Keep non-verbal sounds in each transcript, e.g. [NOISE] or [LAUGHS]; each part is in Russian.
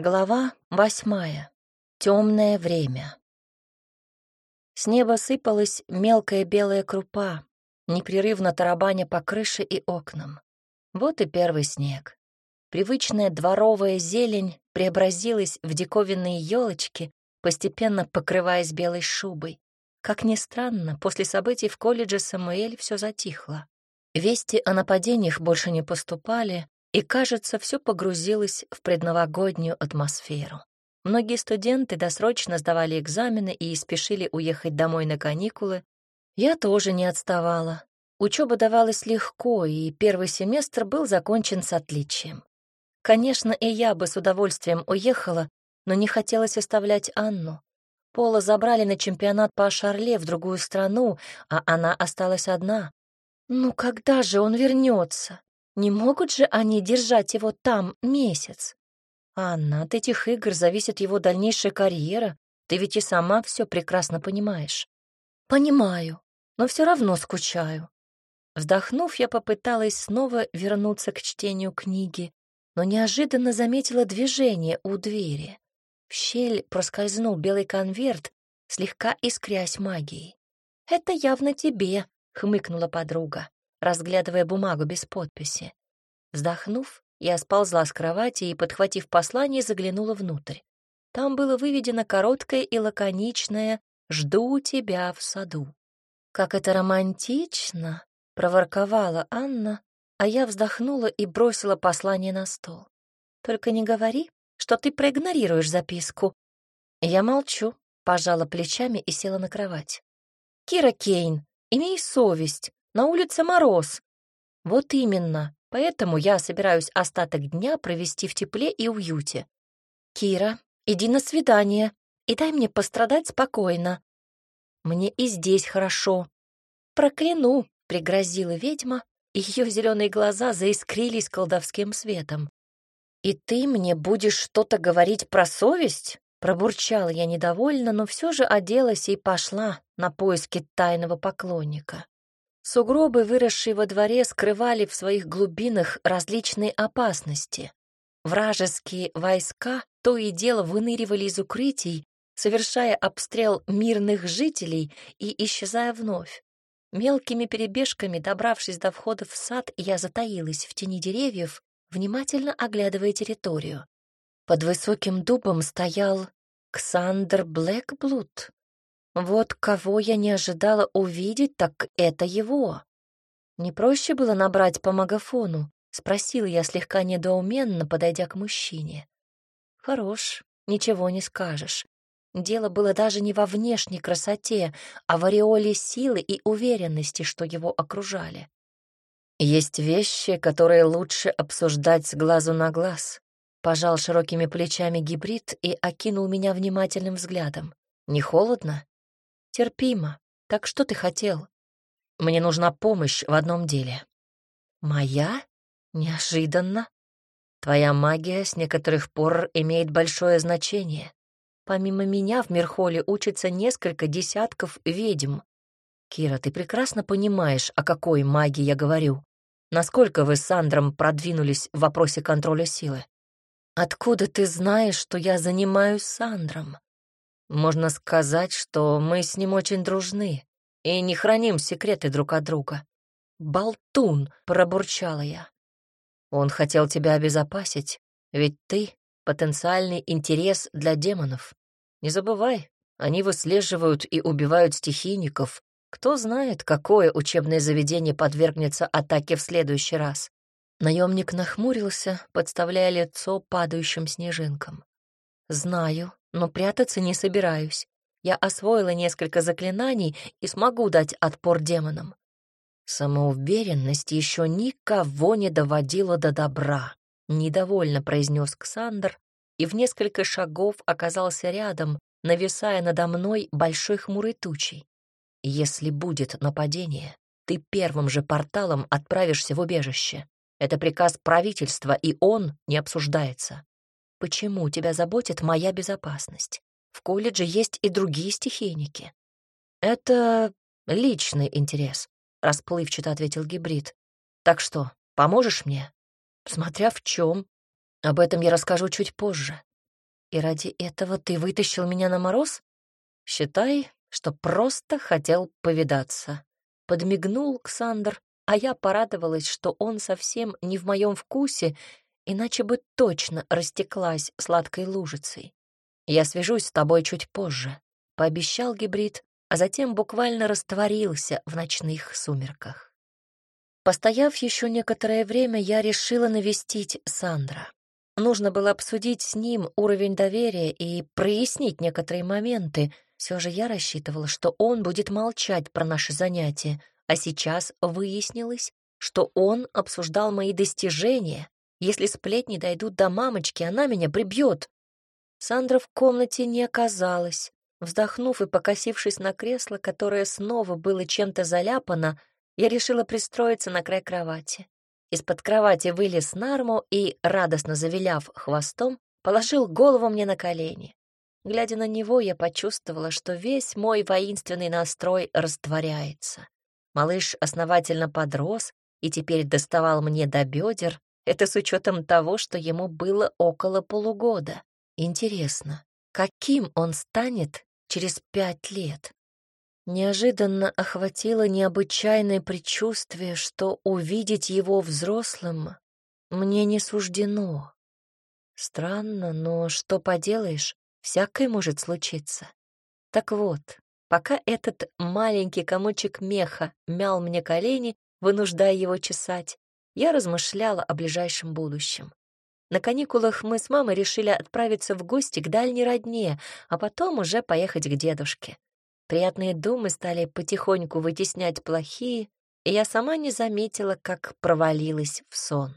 Глава восьмая. Темное время. С неба сыпалась мелкая белая крупа, непрерывно тарабаня по крыше и окнам. Вот и первый снег. Привычная дворовая зелень преобразилась в диковинные елочки, постепенно покрываясь белой шубой. Как ни странно, после событий в колледже Самуэль все затихло. Вести о нападениях больше не поступали, и, кажется, все погрузилось в предновогоднюю атмосферу. Многие студенты досрочно сдавали экзамены и спешили уехать домой на каникулы. Я тоже не отставала. Учеба давалась легко, и первый семестр был закончен с отличием. Конечно, и я бы с удовольствием уехала, но не хотелось оставлять Анну. Пола забрали на чемпионат по Шарле в другую страну, а она осталась одна. Ну когда же он вернется? Не могут же они держать его там месяц? Анна, от этих игр зависит его дальнейшая карьера. Ты ведь и сама все прекрасно понимаешь. Понимаю, но все равно скучаю. Вздохнув, я попыталась снова вернуться к чтению книги, но неожиданно заметила движение у двери. В щель проскользнул белый конверт, слегка искрясь магией. «Это явно тебе», — хмыкнула подруга разглядывая бумагу без подписи. Вздохнув, я сползла с кровати и, подхватив послание, заглянула внутрь. Там было выведено короткое и лаконичное «Жду тебя в саду». «Как это романтично!» — проворковала Анна, а я вздохнула и бросила послание на стол. «Только не говори, что ты проигнорируешь записку». Я молчу, пожала плечами и села на кровать. «Кира Кейн, имей совесть, на улице мороз. Вот именно, поэтому я собираюсь остаток дня провести в тепле и уюте. Кира, иди на свидание и дай мне пострадать спокойно. Мне и здесь хорошо. Прокляну, пригрозила ведьма, и ее зеленые глаза заискрились колдовским светом. «И ты мне будешь что-то говорить про совесть?» Пробурчала я недовольно, но все же оделась и пошла на поиски тайного поклонника. Сугробы, выросшие во дворе, скрывали в своих глубинах различные опасности. Вражеские войска то и дело выныривали из укрытий, совершая обстрел мирных жителей и исчезая вновь. Мелкими перебежками, добравшись до входа в сад, я затаилась в тени деревьев, внимательно оглядывая территорию. Под высоким дубом стоял Ксандр Блэкблуд, вот кого я не ожидала увидеть, так это его. Не проще было набрать по магафону, спросила я слегка недоуменно, подойдя к мужчине. Хорош, ничего не скажешь. Дело было даже не во внешней красоте, а в ореоле силы и уверенности, что его окружали. Есть вещи, которые лучше обсуждать с глазу на глаз. Пожал широкими плечами гибрид и окинул меня внимательным взглядом. Не холодно? Терпимо. Так что ты хотел? Мне нужна помощь в одном деле. Моя? Неожиданно. Твоя магия с некоторых пор имеет большое значение. Помимо меня в Мирхоле учатся несколько десятков ведьм. Кира, ты прекрасно понимаешь, о какой магии я говорю. Насколько вы с Сандром продвинулись в вопросе контроля силы? Откуда ты знаешь, что я занимаюсь Сандром? Можно сказать, что мы с ним очень дружны и не храним секреты друг от друга. «Болтун!» — пробурчала я. Он хотел тебя обезопасить, ведь ты — потенциальный интерес для демонов. Не забывай, они выслеживают и убивают стихийников. Кто знает, какое учебное заведение подвергнется атаке в следующий раз. Наемник нахмурился, подставляя лицо падающим снежинкам. «Знаю, но прятаться не собираюсь. Я освоила несколько заклинаний и смогу дать отпор демонам. Самоуверенность еще никого не доводила до добра, недовольно произнес Ксандр и в несколько шагов оказался рядом, нависая надо мной большой хмурой тучей. Если будет нападение, ты первым же порталом отправишься в убежище. Это приказ правительства, и он не обсуждается. Почему тебя заботит моя безопасность? В колледже есть и другие стихийники. Это личный интерес, расплывчато ответил гибрид. Так что, поможешь мне? Смотря в чем. Об этом я расскажу чуть позже. И ради этого ты вытащил меня на мороз? Считай, что просто хотел повидаться. Подмигнул Ксандр, а я порадовалась, что он совсем не в моем вкусе, иначе бы точно растеклась сладкой лужицей. Я свяжусь с тобой чуть позже, пообещал гибрид, а затем буквально растворился в ночных сумерках. Постояв еще некоторое время, я решила навестить Сандра. Нужно было обсудить с ним уровень доверия и прояснить некоторые моменты. Все же я рассчитывала, что он будет молчать про наши занятия, а сейчас выяснилось, что он обсуждал мои достижения. Если сплетни дойдут до мамочки, она меня прибьет. Сандра в комнате не оказалась. Вздохнув и покосившись на кресло, которое снова было чем-то заляпано, я решила пристроиться на край кровати. Из-под кровати вылез Нарму и, радостно завиляв хвостом, положил голову мне на колени. Глядя на него, я почувствовала, что весь мой воинственный настрой растворяется. Малыш основательно подрос и теперь доставал мне до бедер, это с учетом того, что ему было около полугода. Интересно, каким он станет через пять лет? Неожиданно охватило необычайное предчувствие, что увидеть его взрослым мне не суждено. Странно, но что поделаешь, всякое может случиться. Так вот, пока этот маленький комочек меха мял мне колени, вынуждая его чесать, я размышляла о ближайшем будущем. На каникулах мы с мамой решили отправиться в гости к дальней родне, а потом уже поехать к дедушке. Приятные думы стали потихоньку вытеснять плохие, и я сама не заметила, как провалилась в сон.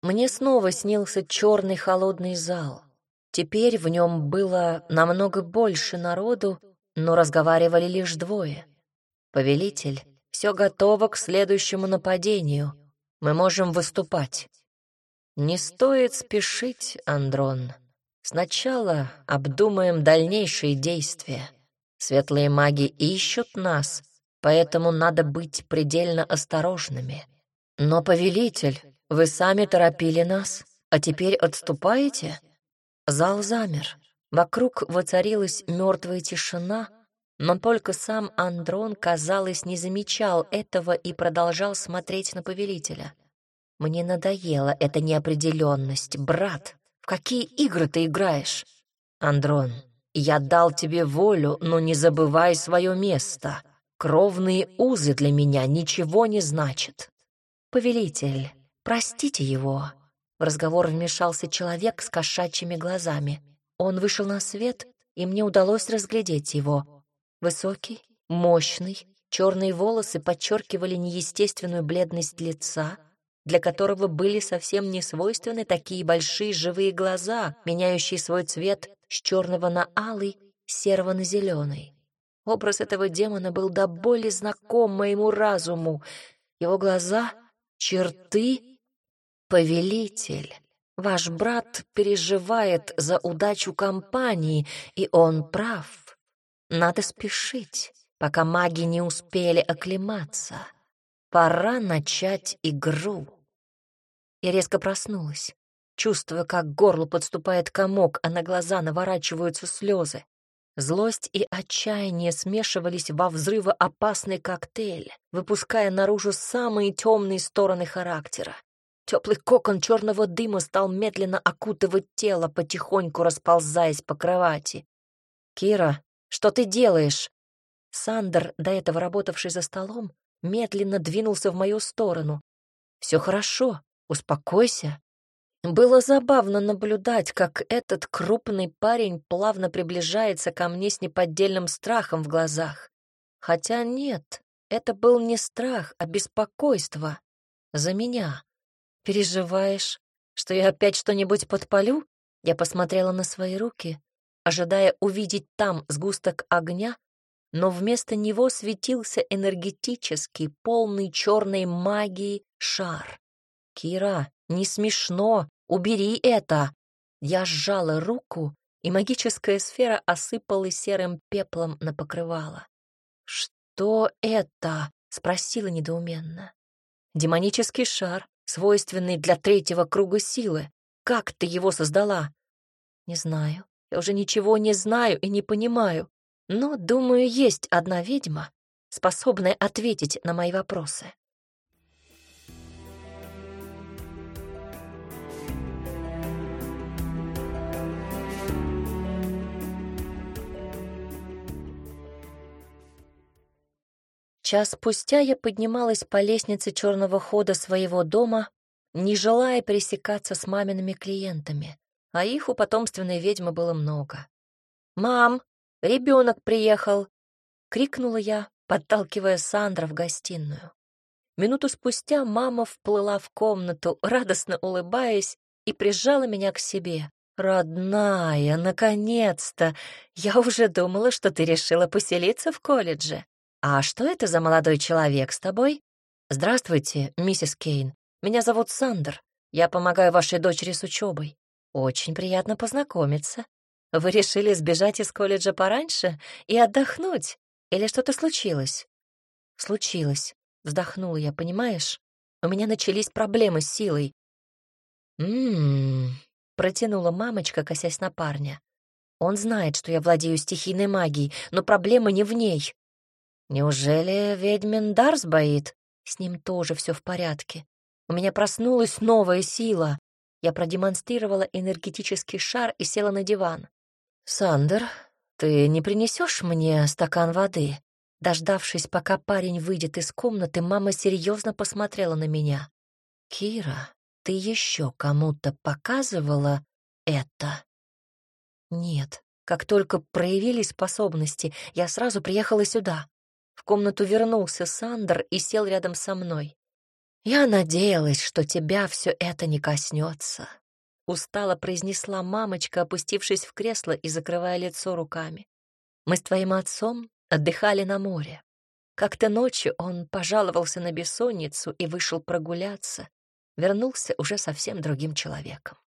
Мне снова снился черный холодный зал. Теперь в нем было намного больше народу, но разговаривали лишь двое. «Повелитель, все готово к следующему нападению. Мы можем выступать». «Не стоит спешить, Андрон. Сначала обдумаем дальнейшие действия». Светлые маги ищут нас, поэтому надо быть предельно осторожными. Но, повелитель, вы сами торопили нас, а теперь отступаете? Зал замер. Вокруг воцарилась мертвая тишина, но только сам Андрон, казалось, не замечал этого и продолжал смотреть на повелителя. «Мне надоела эта неопределенность, брат. В какие игры ты играешь?» «Андрон, я дал тебе волю, но не забывай свое место. Кровные узы для меня ничего не значат. Повелитель, простите его. В разговор вмешался человек с кошачьими глазами. Он вышел на свет, и мне удалось разглядеть его. Высокий, мощный, черные волосы подчеркивали неестественную бледность лица, для которого были совсем не свойственны такие большие живые глаза, меняющие свой цвет с черного на алый, серого на зеленый. Образ этого демона был до боли знаком моему разуму. Его глаза, черты, повелитель. Ваш брат переживает за удачу компании, и он прав. Надо спешить, пока маги не успели оклематься. Пора начать игру. Я резко проснулась чувствуя, как к горлу подступает комок, а на глаза наворачиваются слезы. Злость и отчаяние смешивались во взрывоопасный коктейль, выпуская наружу самые темные стороны характера. Теплый кокон черного дыма стал медленно окутывать тело, потихоньку расползаясь по кровати. «Кира, что ты делаешь?» Сандер, до этого работавший за столом, медленно двинулся в мою сторону. «Все хорошо, успокойся», было забавно наблюдать, как этот крупный парень плавно приближается ко мне с неподдельным страхом в глазах. Хотя нет, это был не страх, а беспокойство. За меня. Переживаешь, что я опять что-нибудь подпалю? Я посмотрела на свои руки, ожидая увидеть там сгусток огня, но вместо него светился энергетический, полный черной магии шар. «Кира, не смешно!» Убери это!» Я сжала руку, и магическая сфера осыпалась серым пеплом на покрывало. «Что это?» — спросила недоуменно. «Демонический шар, свойственный для третьего круга силы. Как ты его создала?» Не знаю. Я уже ничего не знаю и не понимаю. Но, думаю, есть одна ведьма, способная ответить на мои вопросы. Час спустя я поднималась по лестнице черного хода своего дома, не желая пересекаться с мамиными клиентами, а их у потомственной ведьмы было много. «Мам, ребенок приехал!» — крикнула я, подталкивая Сандра в гостиную. Минуту спустя мама вплыла в комнату, радостно улыбаясь, и прижала меня к себе. «Родная, наконец-то! Я уже думала, что ты решила поселиться в колледже. «А что это за молодой человек с тобой?» «Здравствуйте, миссис Кейн. Меня зовут Сандер. Я помогаю вашей дочери с учебой. Очень приятно познакомиться. Вы решили сбежать из колледжа пораньше и отдохнуть? Или что-то случилось?» «Случилось», — вздохнула я, понимаешь? У меня начались проблемы с силой. «М-м-м», протянула мамочка, косясь на парня. «Он знает, что я владею стихийной магией, но проблема не в ней. Неужели ведьмин дар сбоит? С ним тоже все в порядке. У меня проснулась новая сила. Я продемонстрировала энергетический шар и села на диван. «Сандер, ты не принесешь мне стакан воды?» Дождавшись, пока парень выйдет из комнаты, мама серьезно посмотрела на меня. «Кира, ты еще кому-то показывала это?» «Нет. Как только проявились способности, я сразу приехала сюда. В комнату вернулся Сандер и сел рядом со мной. «Я надеялась, что тебя все это не коснется», — устало произнесла мамочка, опустившись в кресло и закрывая лицо руками. «Мы с твоим отцом отдыхали на море. Как-то ночью он пожаловался на бессонницу и вышел прогуляться. Вернулся уже совсем другим человеком.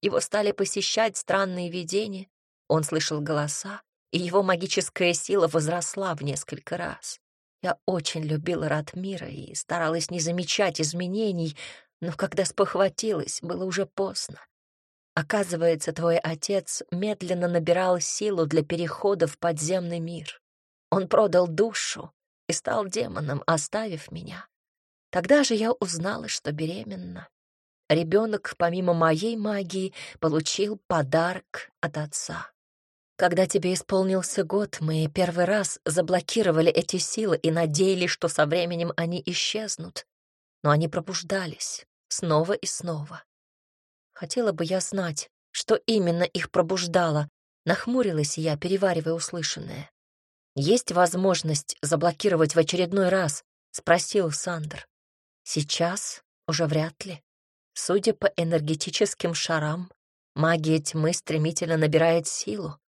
Его стали посещать странные видения, он слышал голоса, и его магическая сила возросла в несколько раз. Я очень любила Ратмира и старалась не замечать изменений, но когда спохватилась, было уже поздно. Оказывается, твой отец медленно набирал силу для перехода в подземный мир. Он продал душу и стал демоном, оставив меня. Тогда же я узнала, что беременна. Ребенок, помимо моей магии, получил подарок от отца. Когда тебе исполнился год, мы первый раз заблокировали эти силы и надеялись, что со временем они исчезнут. Но они пробуждались снова и снова. Хотела бы я знать, что именно их пробуждало. Нахмурилась я, переваривая услышанное. «Есть возможность заблокировать в очередной раз?» — спросил Сандер. «Сейчас уже вряд ли. Судя по энергетическим шарам, магия тьмы стремительно набирает силу.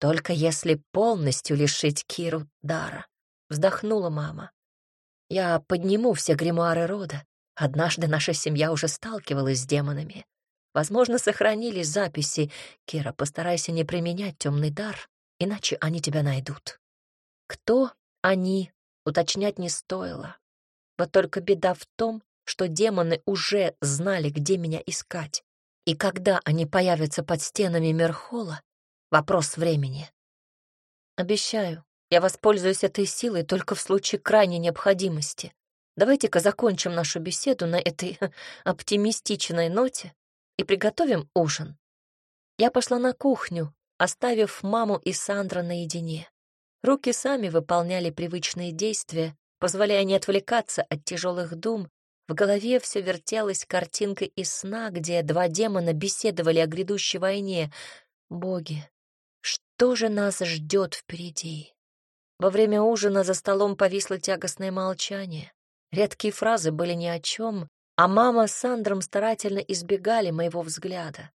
Только если полностью лишить Киру дара. Вздохнула мама. Я подниму все гримуары рода. Однажды наша семья уже сталкивалась с демонами. Возможно, сохранились записи. Кира, постарайся не применять темный дар, иначе они тебя найдут. Кто они, уточнять не стоило. Вот только беда в том, что демоны уже знали, где меня искать. И когда они появятся под стенами Мерхола, Вопрос времени. Обещаю, я воспользуюсь этой силой только в случае крайней необходимости. Давайте-ка закончим нашу беседу на этой [LAUGHS] оптимистичной ноте и приготовим ужин. Я пошла на кухню, оставив маму и Сандра наедине. Руки сами выполняли привычные действия, позволяя не отвлекаться от тяжелых дум. В голове все вертелась картинка из сна, где два демона беседовали о грядущей войне. Боги, что же нас ждет впереди? Во время ужина за столом повисло тягостное молчание. Редкие фразы были ни о чем, а мама с Сандром старательно избегали моего взгляда.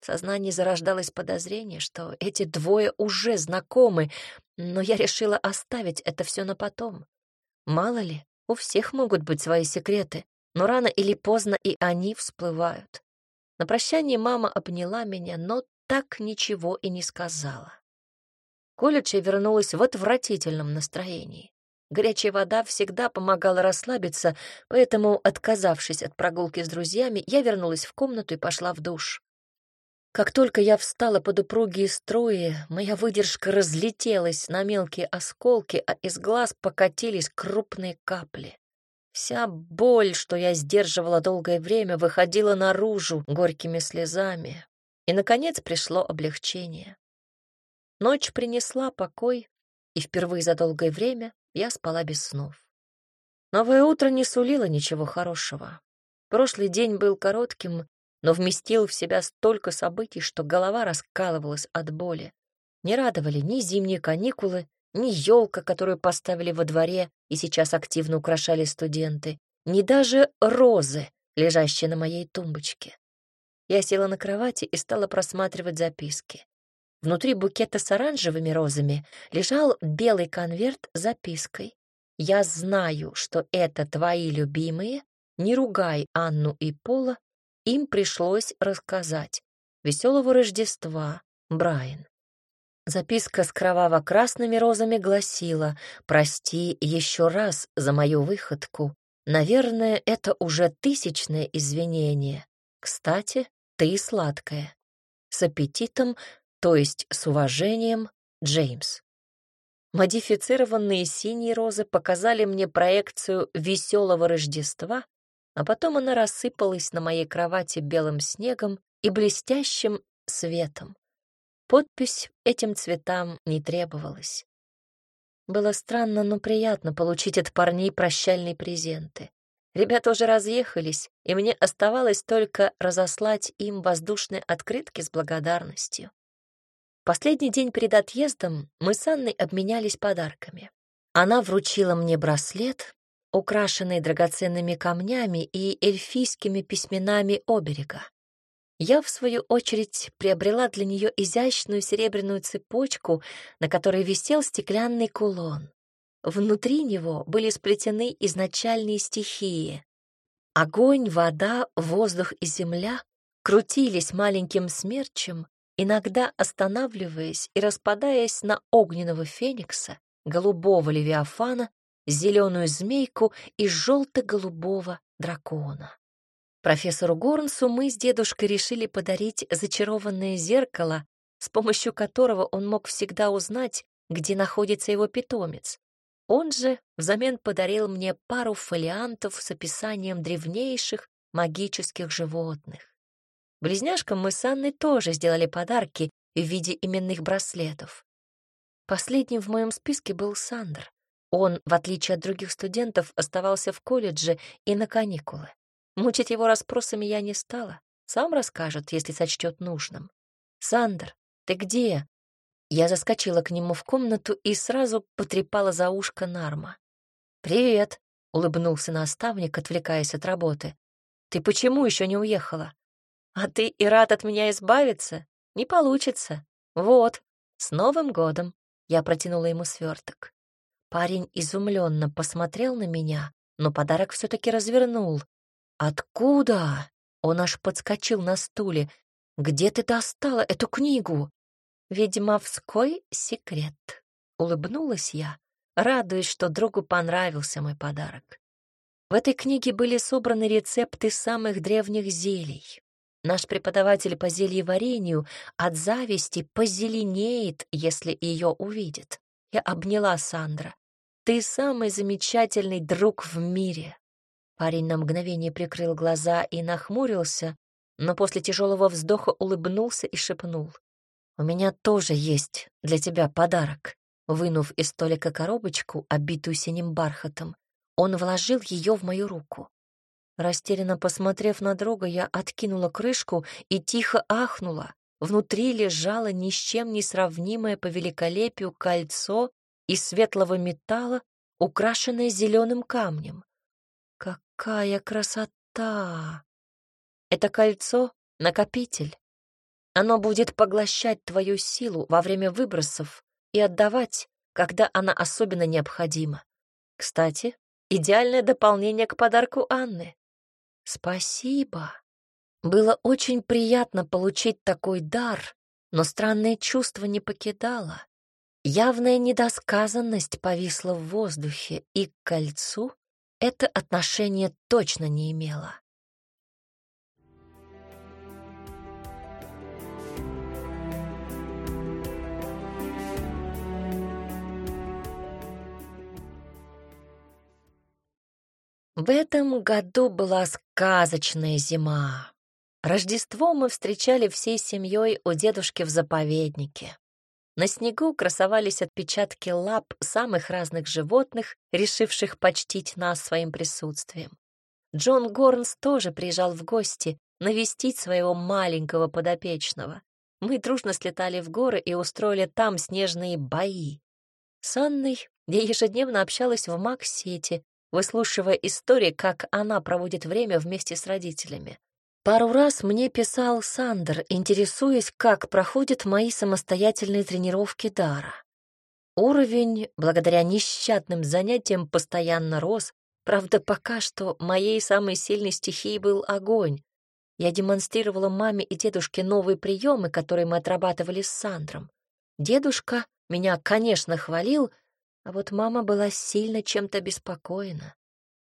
В сознании зарождалось подозрение, что эти двое уже знакомы, но я решила оставить это все на потом. Мало ли, у всех могут быть свои секреты, но рано или поздно и они всплывают. На прощание мама обняла меня, но так ничего и не сказала колледж я вернулась в отвратительном настроении. Горячая вода всегда помогала расслабиться, поэтому, отказавшись от прогулки с друзьями, я вернулась в комнату и пошла в душ. Как только я встала под упругие струи, моя выдержка разлетелась на мелкие осколки, а из глаз покатились крупные капли. Вся боль, что я сдерживала долгое время, выходила наружу горькими слезами. И, наконец, пришло облегчение. Ночь принесла покой, и впервые за долгое время я спала без снов. Новое утро не сулило ничего хорошего. Прошлый день был коротким, но вместил в себя столько событий, что голова раскалывалась от боли. Не радовали ни зимние каникулы, ни елка, которую поставили во дворе и сейчас активно украшали студенты, ни даже розы, лежащие на моей тумбочке. Я села на кровати и стала просматривать записки. Внутри букета с оранжевыми розами лежал белый конверт с запиской. «Я знаю, что это твои любимые. Не ругай Анну и Пола им пришлось рассказать. «Веселого Рождества, Брайан». Записка с кроваво-красными розами гласила «Прости еще раз за мою выходку. Наверное, это уже тысячное извинение. Кстати, ты сладкая. С аппетитом, то есть с уважением, Джеймс». Модифицированные синие розы показали мне проекцию «Веселого Рождества», а потом она рассыпалась на моей кровати белым снегом и блестящим светом. Подпись этим цветам не требовалась. Было странно, но приятно получить от парней прощальные презенты. Ребята уже разъехались, и мне оставалось только разослать им воздушные открытки с благодарностью. Последний день перед отъездом мы с Анной обменялись подарками. Она вручила мне браслет, украшенный драгоценными камнями и эльфийскими письменами оберега. Я, в свою очередь, приобрела для нее изящную серебряную цепочку, на которой висел стеклянный кулон. Внутри него были сплетены изначальные стихии. Огонь, вода, воздух и земля крутились маленьким смерчем, иногда останавливаясь и распадаясь на огненного феникса, голубого левиафана зеленую змейку и желто-голубого дракона. Профессору Горнсу мы с дедушкой решили подарить зачарованное зеркало, с помощью которого он мог всегда узнать, где находится его питомец. Он же взамен подарил мне пару фолиантов с описанием древнейших магических животных. Близняшкам мы с Анной тоже сделали подарки в виде именных браслетов. Последним в моем списке был Сандр. Он, в отличие от других студентов, оставался в колледже и на каникулы. Мучить его расспросами я не стала. Сам расскажет, если сочтет нужным. «Сандер, ты где?» Я заскочила к нему в комнату и сразу потрепала за ушко Нарма. «Привет», — улыбнулся наставник, отвлекаясь от работы. «Ты почему еще не уехала?» «А ты и рад от меня избавиться? Не получится. Вот, с Новым годом!» Я протянула ему сверток. Парень изумленно посмотрел на меня, но подарок все-таки развернул. «Откуда?» Он аж подскочил на стуле. «Где ты достала эту книгу?» «Ведьмовской секрет», — улыбнулась я, радуясь, что другу понравился мой подарок. В этой книге были собраны рецепты самых древних зелий. Наш преподаватель по зельеварению от зависти позеленеет, если ее увидит. Я обняла Сандра. «Ты самый замечательный друг в мире!» Парень на мгновение прикрыл глаза и нахмурился, но после тяжелого вздоха улыбнулся и шепнул. «У меня тоже есть для тебя подарок». Вынув из столика коробочку, обитую синим бархатом, он вложил ее в мою руку. Растерянно посмотрев на друга, я откинула крышку и тихо ахнула. Внутри лежало ни с чем не сравнимое по великолепию кольцо из светлого металла, украшенное зеленым камнем. Какая красота! Это кольцо — накопитель. Оно будет поглощать твою силу во время выбросов и отдавать, когда она особенно необходима. Кстати, идеальное дополнение к подарку Анны. Спасибо. Было очень приятно получить такой дар, но странное чувство не покидало. Явная недосказанность повисла в воздухе, и к кольцу это отношение точно не имело. В этом году была сказочная зима. Рождество мы встречали всей семьей у дедушки в заповеднике. На снегу красовались отпечатки лап самых разных животных, решивших почтить нас своим присутствием. Джон Горнс тоже приезжал в гости навестить своего маленького подопечного. Мы дружно слетали в горы и устроили там снежные бои. С Анной я ежедневно общалась в Максете, выслушивая истории, как она проводит время вместе с родителями. Пару раз мне писал Сандер, интересуясь, как проходят мои самостоятельные тренировки дара. Уровень, благодаря нещадным занятиям, постоянно рос, правда, пока что моей самой сильной стихией был огонь. Я демонстрировала маме и дедушке новые приемы, которые мы отрабатывали с Сандром. Дедушка меня, конечно, хвалил, а вот мама была сильно чем-то беспокоена.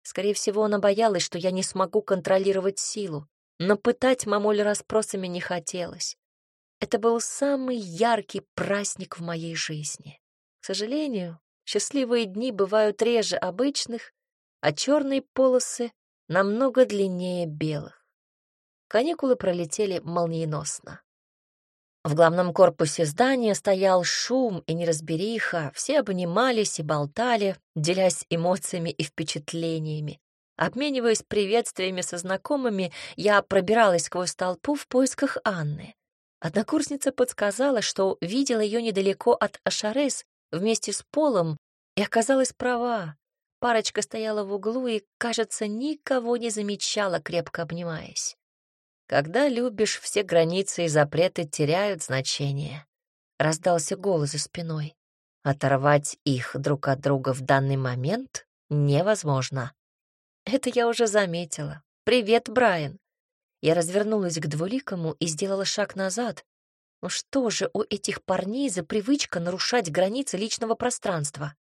Скорее всего, она боялась, что я не смогу контролировать силу, но пытать мамуль расспросами не хотелось. Это был самый яркий праздник в моей жизни. К сожалению, счастливые дни бывают реже обычных, а черные полосы намного длиннее белых. Каникулы пролетели молниеносно. В главном корпусе здания стоял шум и неразбериха, все обнимались и болтали, делясь эмоциями и впечатлениями. Обмениваясь приветствиями со знакомыми, я пробиралась сквозь толпу в поисках Анны. Однокурсница подсказала, что видела ее недалеко от Ашарес вместе с Полом, и оказалась права. Парочка стояла в углу и, кажется, никого не замечала, крепко обнимаясь. Когда любишь, все границы и запреты теряют значение. Раздался голос за спиной. Оторвать их друг от друга в данный момент невозможно. Это я уже заметила. Привет, Брайан. Я развернулась к двуликому и сделала шаг назад. Ну что же у этих парней за привычка нарушать границы личного пространства?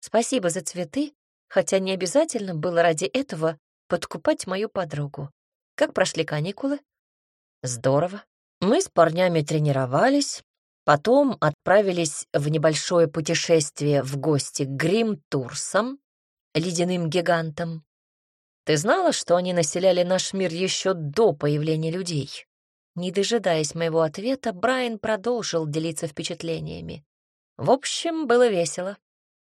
Спасибо за цветы, хотя не обязательно было ради этого подкупать мою подругу. Как прошли каникулы? Здорово. Мы с парнями тренировались, потом отправились в небольшое путешествие в гости к Грим-Турсам, ледяным гигантам. Ты знала, что они населяли наш мир еще до появления людей? Не дожидаясь моего ответа, Брайан продолжил делиться впечатлениями. В общем, было весело.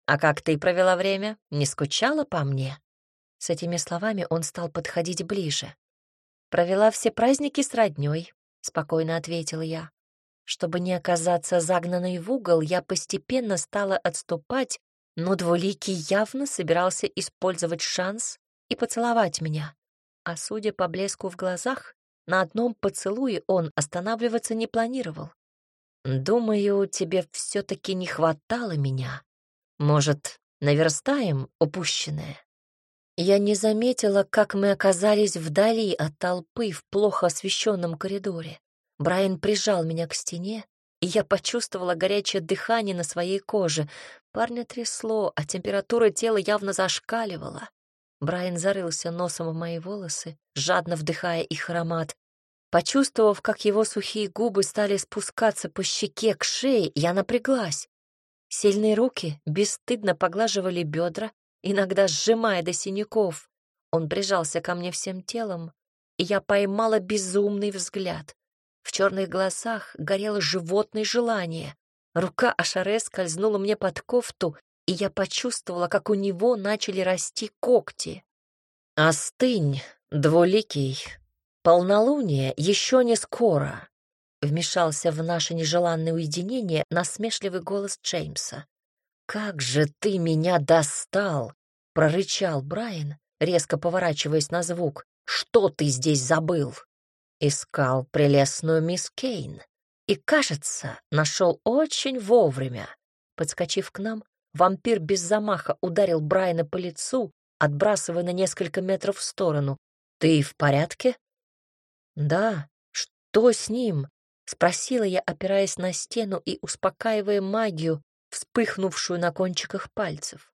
А как ты провела время? Не скучала по мне? С этими словами он стал подходить ближе. Провела все праздники с роднёй, спокойно ответила я. Чтобы не оказаться загнанной в угол, я постепенно стала отступать, но Двуликий явно собирался использовать шанс и поцеловать меня. А судя по блеску в глазах, на одном поцелуе он останавливаться не планировал. «Думаю, тебе все-таки не хватало меня. Может, наверстаем упущенное?» Я не заметила, как мы оказались вдали от толпы в плохо освещенном коридоре. Брайан прижал меня к стене, и я почувствовала горячее дыхание на своей коже. Парня трясло, а температура тела явно зашкаливала. Брайан зарылся носом в мои волосы, жадно вдыхая их аромат. Почувствовав, как его сухие губы стали спускаться по щеке к шее, я напряглась. Сильные руки бесстыдно поглаживали бедра, иногда сжимая до синяков. Он прижался ко мне всем телом, и я поймала безумный взгляд. В черных глазах горело животное желание. Рука Ашаре скользнула мне под кофту, и я почувствовала, как у него начали расти когти. «Остынь, двуликий. Полнолуние еще не скоро», — вмешался в наше нежеланное уединение насмешливый голос Джеймса. «Как же ты меня достал!» — прорычал Брайан, резко поворачиваясь на звук. «Что ты здесь забыл?» Искал прелестную мисс Кейн. И, кажется, нашел очень вовремя. Подскочив к нам, вампир без замаха ударил Брайана по лицу, отбрасывая на несколько метров в сторону. «Ты в порядке?» «Да. Что с ним?» — спросила я, опираясь на стену и успокаивая магию, вспыхнувшую на кончиках пальцев.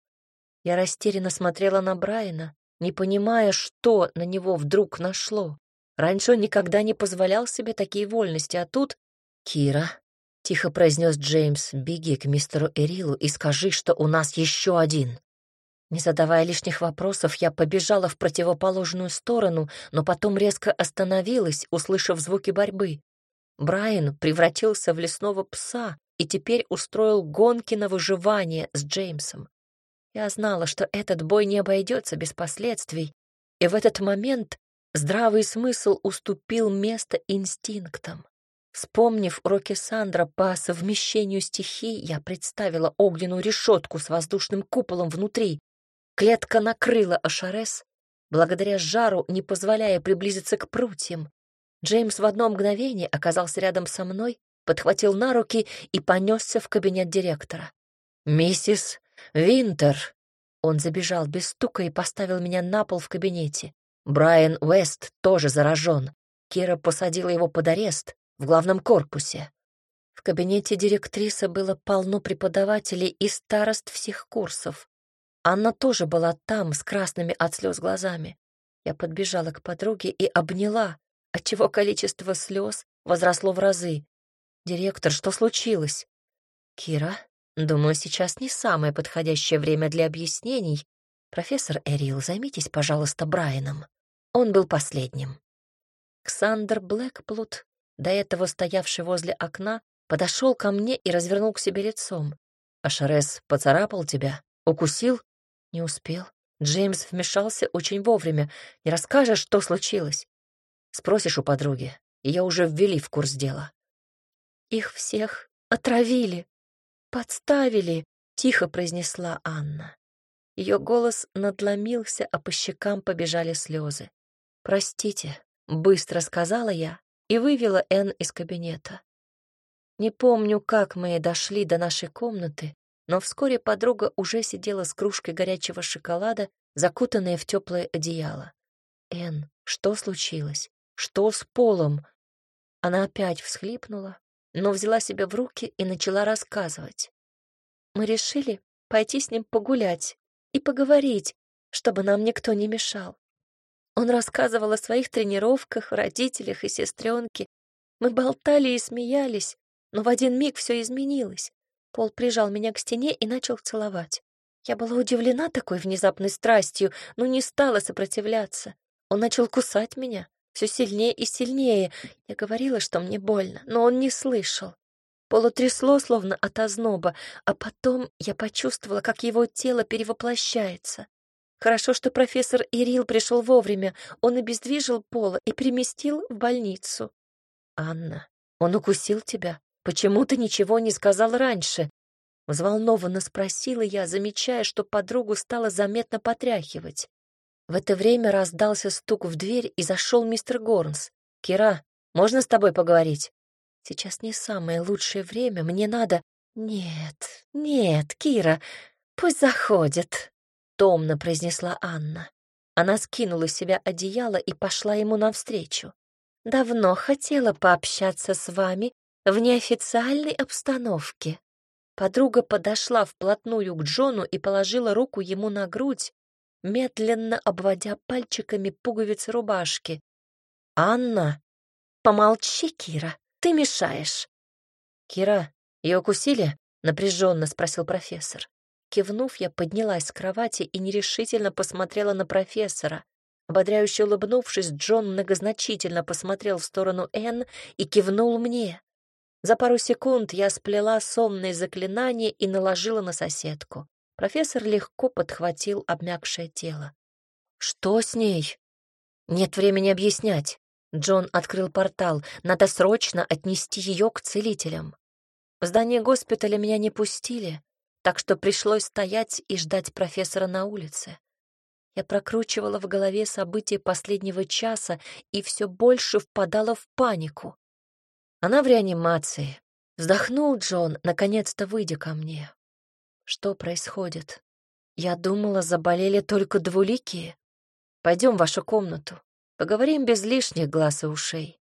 Я растерянно смотрела на Брайана, не понимая, что на него вдруг нашло. Раньше он никогда не позволял себе такие вольности, а тут... «Кира», — тихо произнес Джеймс, — «беги к мистеру Эрилу и скажи, что у нас еще один». Не задавая лишних вопросов, я побежала в противоположную сторону, но потом резко остановилась, услышав звуки борьбы. Брайан превратился в лесного пса и теперь устроил гонки на выживание с Джеймсом. Я знала, что этот бой не обойдется без последствий, и в этот момент здравый смысл уступил место инстинктам. Вспомнив уроки Сандра по совмещению стихий, я представила огненную решетку с воздушным куполом внутри. Клетка накрыла Ашарес, благодаря жару не позволяя приблизиться к прутьям. Джеймс в одно мгновение оказался рядом со мной, подхватил на руки и понесся в кабинет директора. «Миссис Винтер!» Он забежал без стука и поставил меня на пол в кабинете. Брайан Уэст тоже заражен. Кира посадила его под арест в главном корпусе. В кабинете директрисы было полно преподавателей и старост всех курсов. Анна тоже была там, с красными от слез глазами. Я подбежала к подруге и обняла, отчего количество слез возросло в разы. «Директор, что случилось?» «Кира, думаю, сейчас не самое подходящее время для объяснений. Профессор Эрил, займитесь, пожалуйста, Брайаном. Он был последним». Ксандр Блэкплут до этого стоявший возле окна, подошел ко мне и развернул к себе лицом. «Ашарес поцарапал тебя? Укусил?» «Не успел. Джеймс вмешался очень вовремя. Не расскажешь, что случилось?» «Спросишь у подруги. Ее уже ввели в курс дела». «Их всех отравили, подставили», — тихо произнесла Анна. Ее голос надломился, а по щекам побежали слезы. «Простите», — быстро сказала я и вывела Энн из кабинета. Не помню, как мы дошли до нашей комнаты, но вскоре подруга уже сидела с кружкой горячего шоколада, закутанная в теплое одеяло. «Энн, что случилось? Что с полом?» Она опять всхлипнула, но взяла себя в руки и начала рассказывать. «Мы решили пойти с ним погулять и поговорить, чтобы нам никто не мешал. Он рассказывал о своих тренировках, родителях и сестренке. Мы болтали и смеялись, но в один миг все изменилось. Пол прижал меня к стене и начал целовать. Я была удивлена такой внезапной страстью, но не стала сопротивляться. Он начал кусать меня все сильнее и сильнее. Я говорила, что мне больно, но он не слышал. Полу трясло, словно от озноба, а потом я почувствовала, как его тело перевоплощается. Хорошо, что профессор Ирил пришел вовремя. Он обездвижил Пола и переместил в больницу. «Анна, он укусил тебя? Почему ты ничего не сказал раньше?» Взволнованно спросила я, замечая, что подругу стало заметно потряхивать. В это время раздался стук в дверь, и зашел мистер Горнс. «Кира, можно с тобой поговорить?» «Сейчас не самое лучшее время, мне надо...» «Нет, нет, Кира, пусть заходит», томно произнесла Анна. Она скинула с себя одеяло и пошла ему навстречу. «Давно хотела пообщаться с вами в неофициальной обстановке». Подруга подошла вплотную к Джону и положила руку ему на грудь, медленно обводя пальчиками пуговицы рубашки. «Анна!» «Помолчи, Кира, ты мешаешь». «Кира, ее укусили?» — напряженно спросил профессор. Кивнув, я поднялась с кровати и нерешительно посмотрела на профессора. Ободряюще улыбнувшись, Джон многозначительно посмотрел в сторону Энн и кивнул мне. За пару секунд я сплела сонное заклинание и наложила на соседку. Профессор легко подхватил обмякшее тело. «Что с ней?» «Нет времени объяснять». Джон открыл портал. «Надо срочно отнести ее к целителям». В здание госпиталя меня не пустили, так что пришлось стоять и ждать профессора на улице. Я прокручивала в голове события последнего часа и все больше впадала в панику. Она в реанимации. Вздохнул Джон, наконец-то выйдя ко мне. Что происходит? Я думала, заболели только двуликие. Пойдем в вашу комнату. Поговорим без лишних глаз и ушей.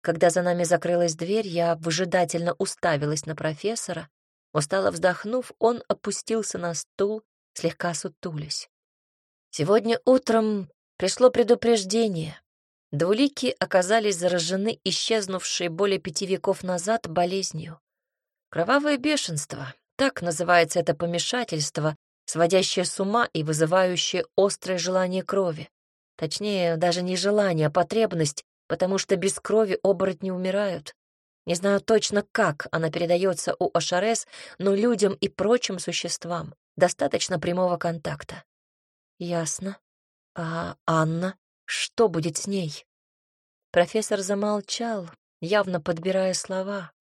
Когда за нами закрылась дверь, я выжидательно уставилась на профессора, Устало вздохнув, он опустился на стул, слегка сутулясь. Сегодня утром пришло предупреждение. Двулики оказались заражены исчезнувшей более пяти веков назад болезнью. Кровавое бешенство, так называется это помешательство, сводящее с ума и вызывающее острое желание крови. Точнее, даже не желание, а потребность, потому что без крови оборотни умирают. Не знаю точно, как она передается у Ашарес, но людям и прочим существам достаточно прямого контакта. Ясно. А Анна? Что будет с ней? Профессор замолчал, явно подбирая слова.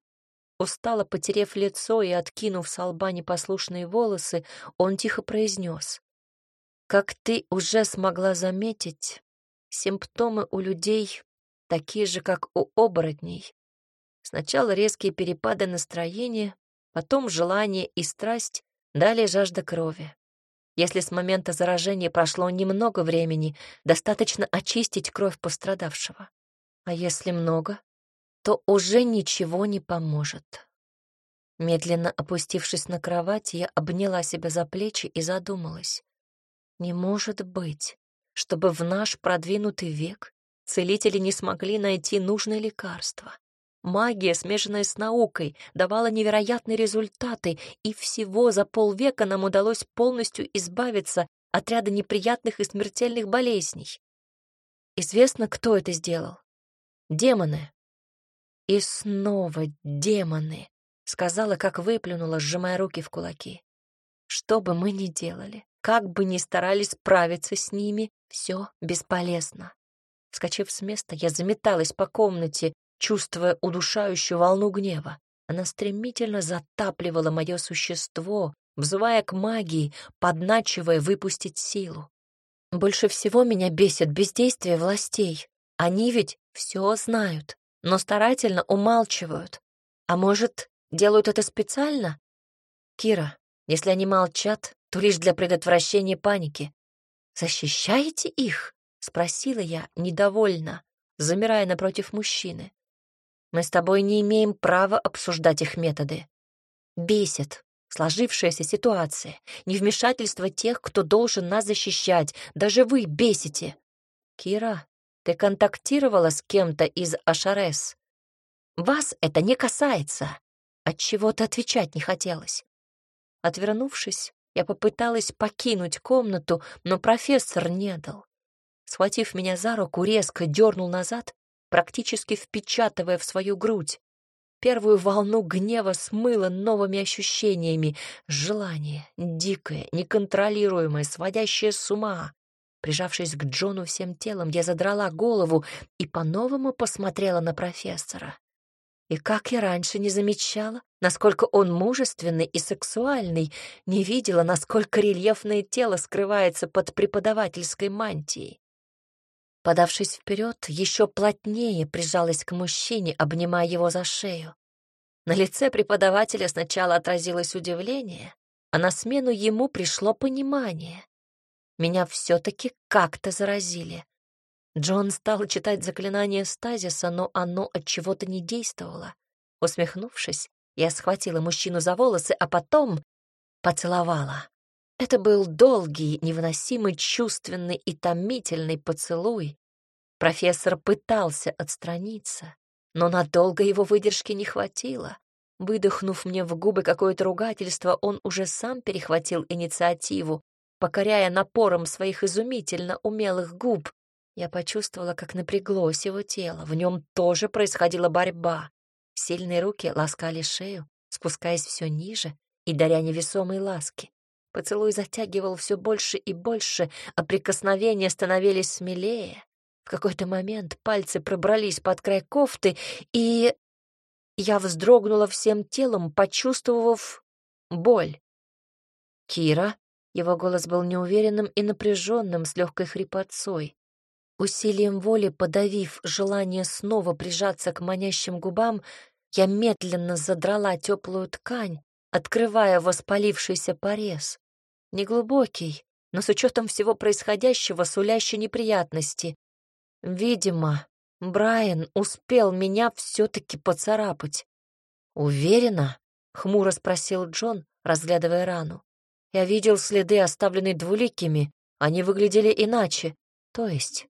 Устало потерев лицо и откинув с лба непослушные волосы, он тихо произнес. «Как ты уже смогла заметить, симптомы у людей такие же, как у оборотней. Сначала резкие перепады настроения, потом желание и страсть, далее жажда крови. Если с момента заражения прошло немного времени, достаточно очистить кровь пострадавшего. А если много, то уже ничего не поможет. Медленно опустившись на кровать, я обняла себя за плечи и задумалась. Не может быть, чтобы в наш продвинутый век целители не смогли найти нужное лекарство. Магия, смешанная с наукой, давала невероятные результаты, и всего за полвека нам удалось полностью избавиться от ряда неприятных и смертельных болезней. Известно, кто это сделал. Демоны. И снова демоны, сказала, как выплюнула, сжимая руки в кулаки. Что бы мы ни делали, как бы ни старались справиться с ними, все бесполезно. Вскочив с места, я заметалась по комнате, чувствуя удушающую волну гнева. Она стремительно затапливала мое существо, взывая к магии, подначивая выпустить силу. Больше всего меня бесит бездействие властей. Они ведь все знают, но старательно умалчивают. А может, делают это специально? Кира, если они молчат, то лишь для предотвращения паники. «Защищаете их?» — спросила я, недовольна, замирая напротив мужчины. Мы с тобой не имеем права обсуждать их методы. Бесит сложившаяся ситуация, невмешательство тех, кто должен нас защищать. Даже вы бесите. Кира, ты контактировала с кем-то из Ашарес? Вас это не касается. От чего-то отвечать не хотелось. Отвернувшись, я попыталась покинуть комнату, но профессор не дал. Схватив меня за руку, резко дернул назад практически впечатывая в свою грудь. Первую волну гнева смыло новыми ощущениями. Желание, дикое, неконтролируемое, сводящее с ума. Прижавшись к Джону всем телом, я задрала голову и по-новому посмотрела на профессора. И как я раньше не замечала, насколько он мужественный и сексуальный, не видела, насколько рельефное тело скрывается под преподавательской мантией. Подавшись вперед, еще плотнее прижалась к мужчине, обнимая его за шею. На лице преподавателя сначала отразилось удивление, а на смену ему пришло понимание. Меня все-таки как-то заразили. Джон стал читать заклинание стазиса, но оно от чего-то не действовало. Усмехнувшись, я схватила мужчину за волосы, а потом поцеловала. Это был долгий, невыносимый, чувственный и томительный поцелуй. Профессор пытался отстраниться, но надолго его выдержки не хватило. Выдохнув мне в губы какое-то ругательство, он уже сам перехватил инициативу, покоряя напором своих изумительно умелых губ. Я почувствовала, как напряглось его тело, в нем тоже происходила борьба. Сильные руки ласкали шею, спускаясь все ниже и даря невесомые ласки. Поцелуй затягивал все больше и больше, а прикосновения становились смелее. В какой-то момент пальцы пробрались под край кофты, и я вздрогнула всем телом, почувствовав боль. «Кира?» — его голос был неуверенным и напряженным, с легкой хрипотцой. Усилием воли подавив желание снова прижаться к манящим губам, я медленно задрала теплую ткань, открывая воспалившийся порез. Неглубокий, но с учетом всего происходящего сулящий неприятности. Видимо, Брайан успел меня все-таки поцарапать. «Уверена?» — хмуро спросил Джон, разглядывая рану. «Я видел следы, оставленные двуликими. Они выглядели иначе. То есть...»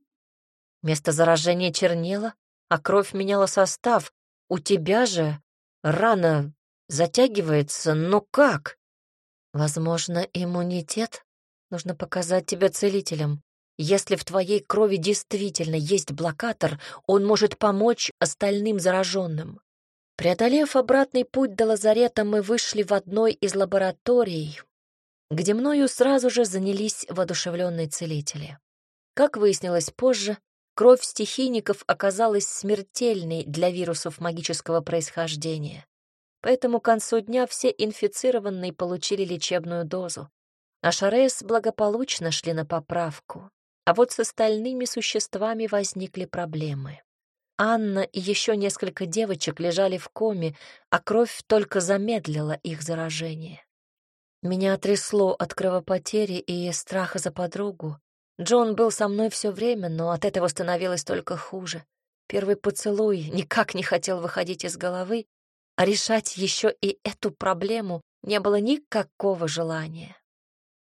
Место заражения чернело, а кровь меняла состав. У тебя же рана затягивается, но как? Возможно, иммунитет? Нужно показать тебя целителям. Если в твоей крови действительно есть блокатор, он может помочь остальным зараженным. Преодолев обратный путь до лазарета, мы вышли в одной из лабораторий, где мною сразу же занялись воодушевленные целители. Как выяснилось позже, кровь стихийников оказалась смертельной для вирусов магического происхождения. Поэтому к концу дня все инфицированные получили лечебную дозу. А Шарес благополучно шли на поправку. А вот с остальными существами возникли проблемы. Анна и еще несколько девочек лежали в коме, а кровь только замедлила их заражение. Меня трясло от кровопотери и страха за подругу. Джон был со мной все время, но от этого становилось только хуже. Первый поцелуй никак не хотел выходить из головы, а решать еще и эту проблему не было никакого желания.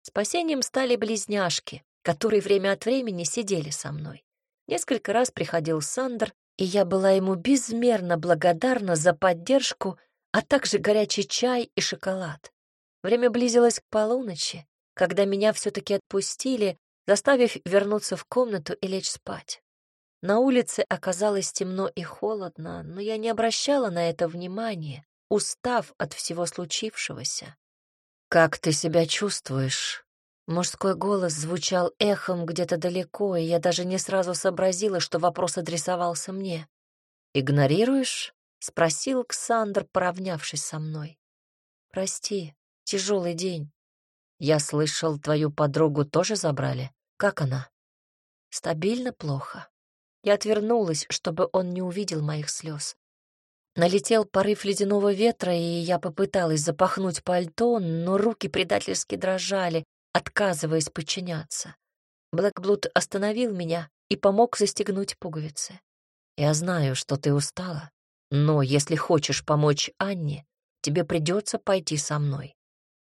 Спасением стали близняшки, которые время от времени сидели со мной. Несколько раз приходил Сандер, и я была ему безмерно благодарна за поддержку, а также горячий чай и шоколад. Время близилось к полуночи, когда меня все-таки отпустили, заставив вернуться в комнату и лечь спать. На улице оказалось темно и холодно, но я не обращала на это внимания, устав от всего случившегося. «Как ты себя чувствуешь?» Мужской голос звучал эхом где-то далеко, и я даже не сразу сообразила, что вопрос адресовался мне. «Игнорируешь?» — спросил Ксандр, поравнявшись со мной. «Прости, тяжелый день. Я слышал, твою подругу тоже забрали. Как она?» «Стабильно плохо». Я отвернулась, чтобы он не увидел моих слез. Налетел порыв ледяного ветра, и я попыталась запахнуть пальто, но руки предательски дрожали, отказываясь подчиняться. Блэкблуд остановил меня и помог застегнуть пуговицы. «Я знаю, что ты устала, но если хочешь помочь Анне, тебе придется пойти со мной.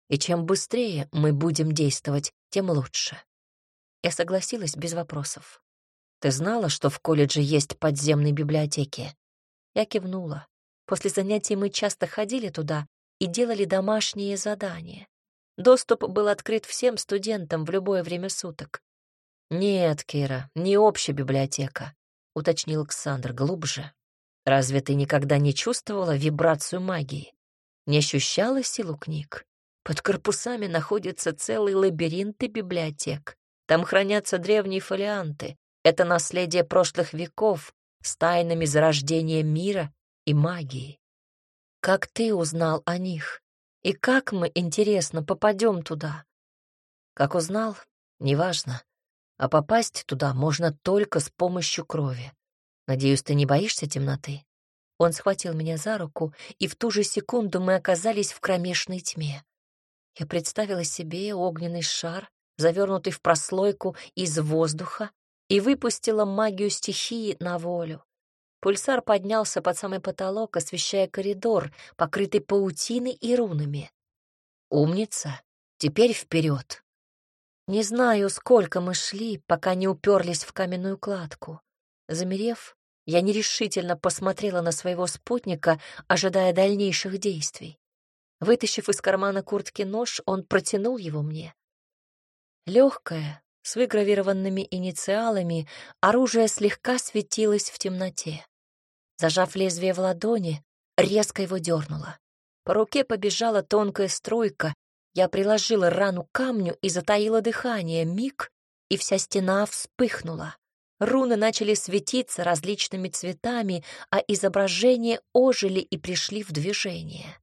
И чем быстрее мы будем действовать, тем лучше». Я согласилась без вопросов. «Ты знала, что в колледже есть подземные библиотеки?» Я кивнула. После занятий мы часто ходили туда и делали домашние задания. Доступ был открыт всем студентам в любое время суток. «Нет, Кира, не общая библиотека», — уточнил Александр глубже. «Разве ты никогда не чувствовала вибрацию магии? Не ощущала силу книг? Под корпусами находятся целые лабиринты библиотек. Там хранятся древние фолианты. Это наследие прошлых веков с тайнами зарождения мира и магии. Как ты узнал о них? И как мы, интересно, попадем туда? Как узнал, неважно. А попасть туда можно только с помощью крови. Надеюсь, ты не боишься темноты? Он схватил меня за руку, и в ту же секунду мы оказались в кромешной тьме. Я представила себе огненный шар, завернутый в прослойку из воздуха, и выпустила магию стихии на волю. Пульсар поднялся под самый потолок, освещая коридор, покрытый паутиной и рунами. «Умница! Теперь вперед!» Не знаю, сколько мы шли, пока не уперлись в каменную кладку. Замерев, я нерешительно посмотрела на своего спутника, ожидая дальнейших действий. Вытащив из кармана куртки нож, он протянул его мне. Легкое, с выгравированными инициалами, оружие слегка светилось в темноте. Зажав лезвие в ладони, резко его дернула. По руке побежала тонкая струйка. Я приложила рану камню и затаила дыхание. Миг, и вся стена вспыхнула. Руны начали светиться различными цветами, а изображения ожили и пришли в движение.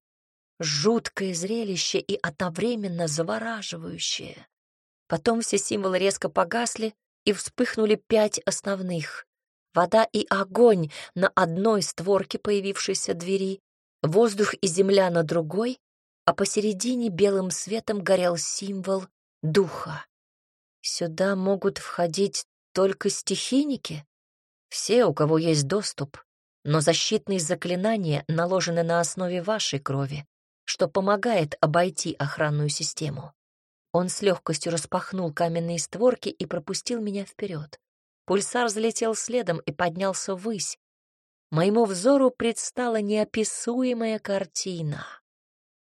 Жуткое зрелище и одновременно завораживающее. Потом все символы резко погасли, и вспыхнули пять основных вода и огонь на одной створке появившейся двери, воздух и земля на другой, а посередине белым светом горел символ духа. Сюда могут входить только стихийники? Все, у кого есть доступ, но защитные заклинания наложены на основе вашей крови, что помогает обойти охранную систему. Он с легкостью распахнул каменные створки и пропустил меня вперед. Пульсар взлетел следом и поднялся ввысь. Моему взору предстала неописуемая картина.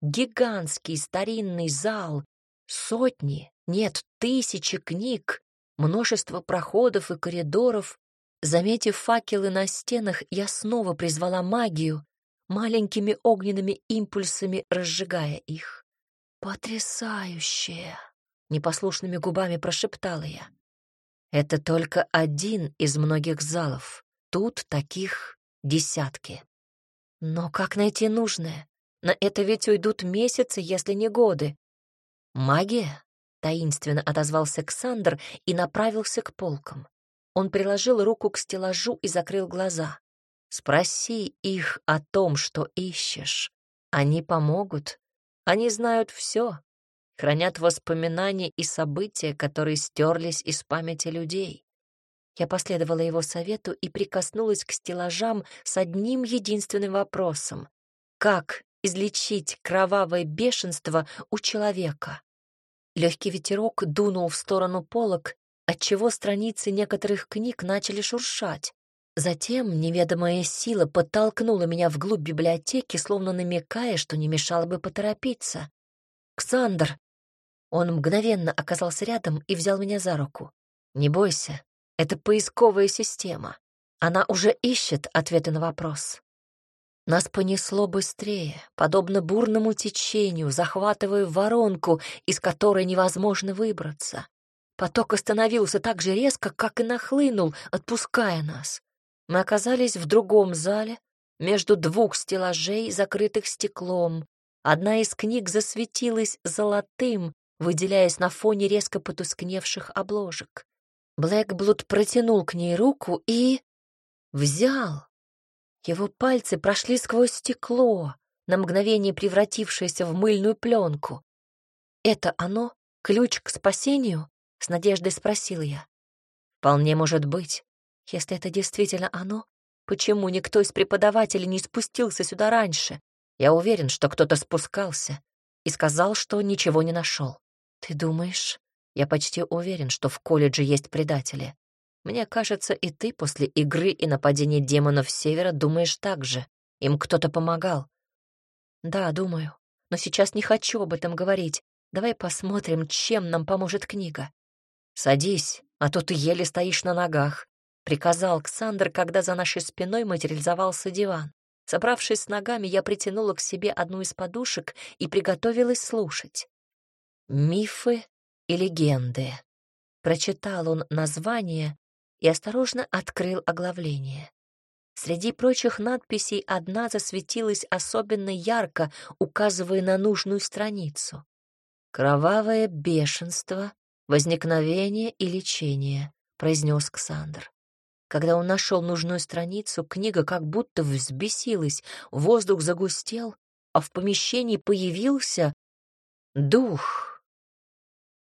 Гигантский старинный зал, сотни, нет, тысячи книг, множество проходов и коридоров. Заметив факелы на стенах, я снова призвала магию, маленькими огненными импульсами разжигая их. «Потрясающе!» — непослушными губами прошептала я. «Это только один из многих залов. Тут таких десятки. Но как найти нужное? На это ведь уйдут месяцы, если не годы. Магия? Таинственно отозвался Ксандр и направился к полкам. Он приложил руку к стеллажу и закрыл глаза. Спроси их о том, что ищешь. Они помогут. Они знают все. Хранят воспоминания и события, которые стерлись из памяти людей. Я последовала его совету и прикоснулась к стеллажам с одним единственным вопросом. Как излечить кровавое бешенство у человека? Легкий ветерок дунул в сторону полок, отчего страницы некоторых книг начали шуршать. Затем неведомая сила подтолкнула меня вглубь библиотеки, словно намекая, что не мешало бы поторопиться. «Ксандр!» Он мгновенно оказался рядом и взял меня за руку. «Не бойся, это поисковая система. Она уже ищет ответы на вопрос. Нас понесло быстрее, подобно бурному течению, захватывая воронку, из которой невозможно выбраться. Поток остановился так же резко, как и нахлынул, отпуская нас. Мы оказались в другом зале, между двух стеллажей, закрытых стеклом. Одна из книг засветилась золотым, выделяясь на фоне резко потускневших обложек. Блэкблуд протянул к ней руку и... взял. Его пальцы прошли сквозь стекло, на мгновение превратившееся в мыльную пленку. «Это оно? Ключ к спасению?» — с надеждой спросил я. «Вполне может быть. Если это действительно оно, почему никто из преподавателей не спустился сюда раньше? Я уверен, что кто-то спускался и сказал, что ничего не нашел. Ты думаешь, я почти уверен, что в колледже есть предатели. Мне кажется, и ты после игры и нападения демонов Севера думаешь так же. Им кто-то помогал. Да, думаю. Но сейчас не хочу об этом говорить. Давай посмотрим, чем нам поможет книга. Садись, а то ты еле стоишь на ногах, приказал Александр, когда за нашей спиной материализовался диван. Собравшись с ногами, я притянула к себе одну из подушек и приготовилась слушать. Мифы и легенды. Прочитал он название и осторожно открыл оглавление. Среди прочих надписей одна засветилась особенно ярко, указывая на нужную страницу. «Кровавое бешенство, возникновение и лечение», — произнес Ксандр. Когда он нашел нужную страницу, книга как будто взбесилась, воздух загустел, а в помещении появился дух